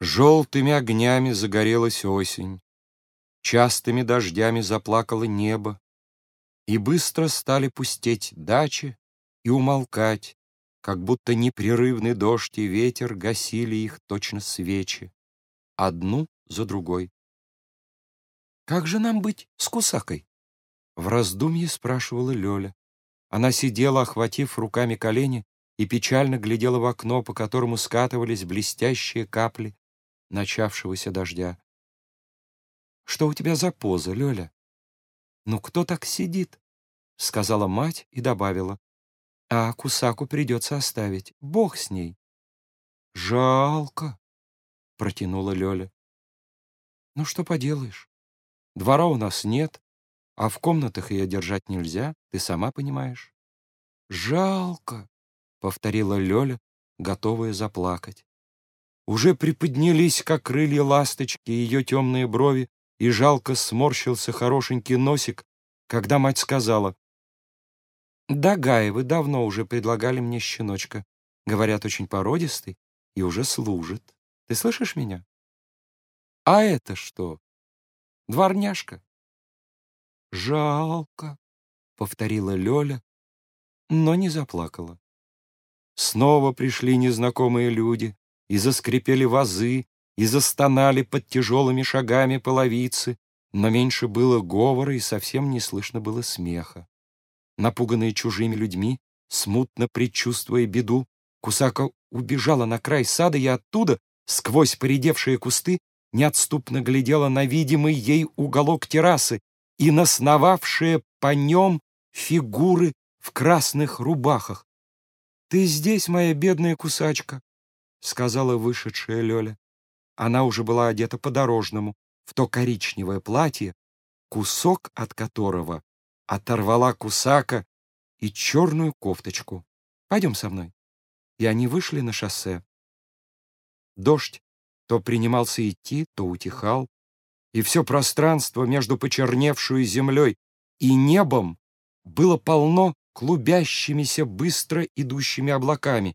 Желтыми огнями загорелась осень, Частыми дождями заплакало небо, И быстро стали пустеть дачи и умолкать, Как будто непрерывный дождь и ветер Гасили их точно свечи, Одну за другой. «Как же нам быть с Кусакой?» В раздумье спрашивала Лёля. Она сидела, охватив руками колени, и печально глядела в окно, по которому скатывались блестящие капли начавшегося дождя. «Что у тебя за поза, Лёля?» «Ну, кто так сидит?» — сказала мать и добавила. «А Кусаку придется оставить. Бог с ней». «Жалко», — протянула Лёля. «Ну, что поделаешь? Двора у нас нет, а в комнатах ее держать нельзя, ты сама понимаешь». «Жалко», — повторила Лёля, готовая заплакать. Уже приподнялись, как крылья ласточки, ее темные брови, и жалко сморщился хорошенький носик, когда мать сказала, «Да, Гаевы давно уже предлагали мне щеночка. Говорят, очень породистый и уже служит. Ты слышишь меня?» «А это что? Дворняжка?» «Жалко», — повторила Лёля, но не заплакала. Снова пришли незнакомые люди, и заскрипели вазы, и застонали под тяжелыми шагами половицы, но меньше было говора и совсем не слышно было смеха. Напуганные чужими людьми, смутно предчувствуя беду, Кусака убежала на край сада и оттуда, сквозь поредевшие кусты, неотступно глядела на видимый ей уголок террасы и насновавшие по нем фигуры в красных рубахах. «Ты здесь, моя бедная кусачка!» — сказала вышедшая Лёля. Она уже была одета по-дорожному, в то коричневое платье, кусок от которого оторвала кусака и черную кофточку. «Пойдем со мной». И они вышли на шоссе. Дождь то принимался идти, то утихал, и все пространство между почерневшую землей и небом было полно клубящимися быстро идущими облаками,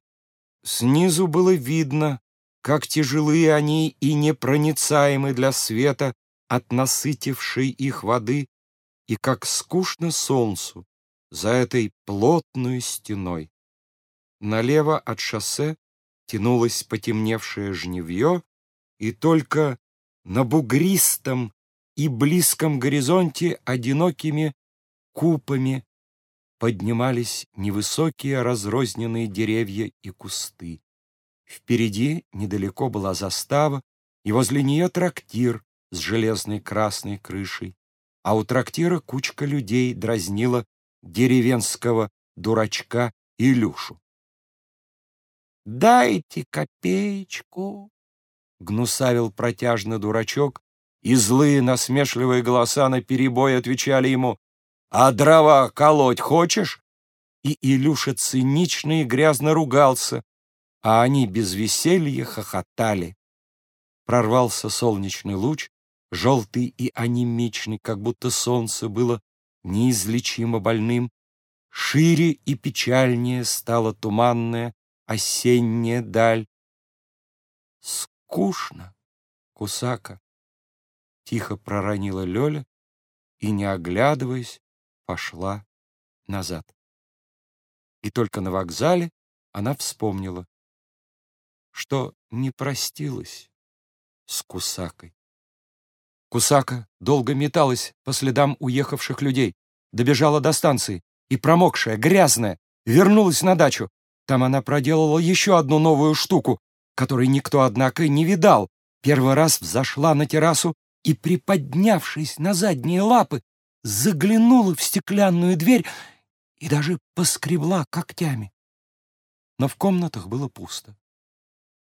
Снизу было видно, как тяжелые они и непроницаемы для света от насытившей их воды, и как скучно солнцу за этой плотной стеной. Налево от шоссе тянулось потемневшее жневье, и только на бугристом и близком горизонте одинокими купами поднимались невысокие разрозненные деревья и кусты. Впереди недалеко была застава, и возле нее трактир с железной красной крышей, а у трактира кучка людей дразнила деревенского дурачка Илюшу. «Дайте копеечку!» — гнусавил протяжно дурачок, и злые насмешливые голоса наперебой отвечали ему а дрова колоть хочешь?» И Илюша цинично и грязно ругался, а они без веселья хохотали. Прорвался солнечный луч, желтый и анемичный, как будто солнце было неизлечимо больным. Шире и печальнее стала туманная осенняя даль. «Скучно, Кусака!» — тихо проронила Лёля и, не оглядываясь, пошла назад. И только на вокзале она вспомнила, что не простилась с Кусакой. Кусака долго металась по следам уехавших людей, добежала до станции и, промокшая, грязная, вернулась на дачу. Там она проделала еще одну новую штуку, которой никто, однако, не видал. Первый раз взошла на террасу и, приподнявшись на задние лапы, заглянула в стеклянную дверь и даже поскребла когтями. Но в комнатах было пусто,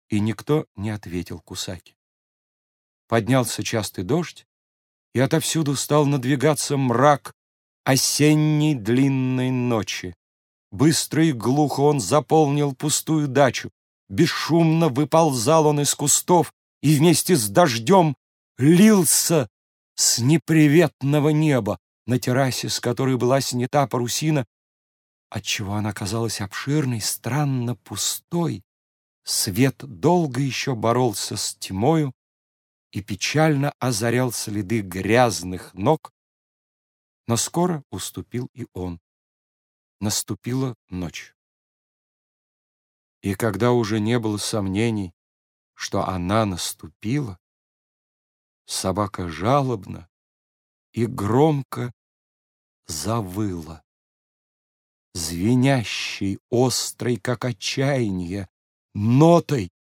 и никто не ответил Кусаки. Поднялся частый дождь, и отовсюду стал надвигаться мрак осенней длинной ночи. Быстро и глухо он заполнил пустую дачу, бесшумно выползал он из кустов и вместе с дождем лился с неприветного неба, на террасе, с которой была снята парусина, отчего она казалась обширной, странно пустой, Свет долго еще боролся с тьмою и печально озарял следы грязных ног, но скоро уступил и он. Наступила ночь. И когда уже не было сомнений, что она наступила, собака жалобно и громко завыла. Звенящей, острой, как отчаяние, нотой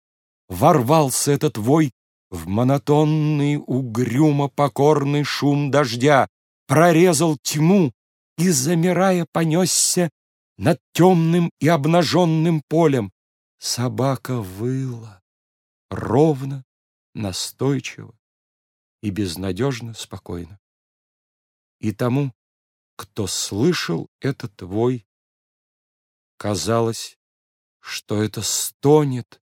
ворвался этот вой в монотонный, угрюмо покорный шум дождя, прорезал тьму и, замирая, понесся над темным и обнаженным полем. Собака выла ровно, настойчиво и безнадежно спокойно. И тому, кто слышал этот вой, казалось, что это стонет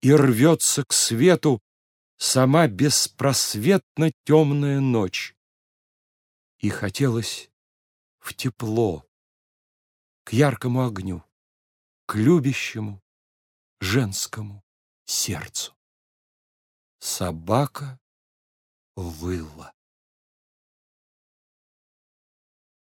и рвется к свету сама беспросветно темная ночь. И хотелось в тепло, к яркому огню, к любящему женскому сердцу. Собака выла.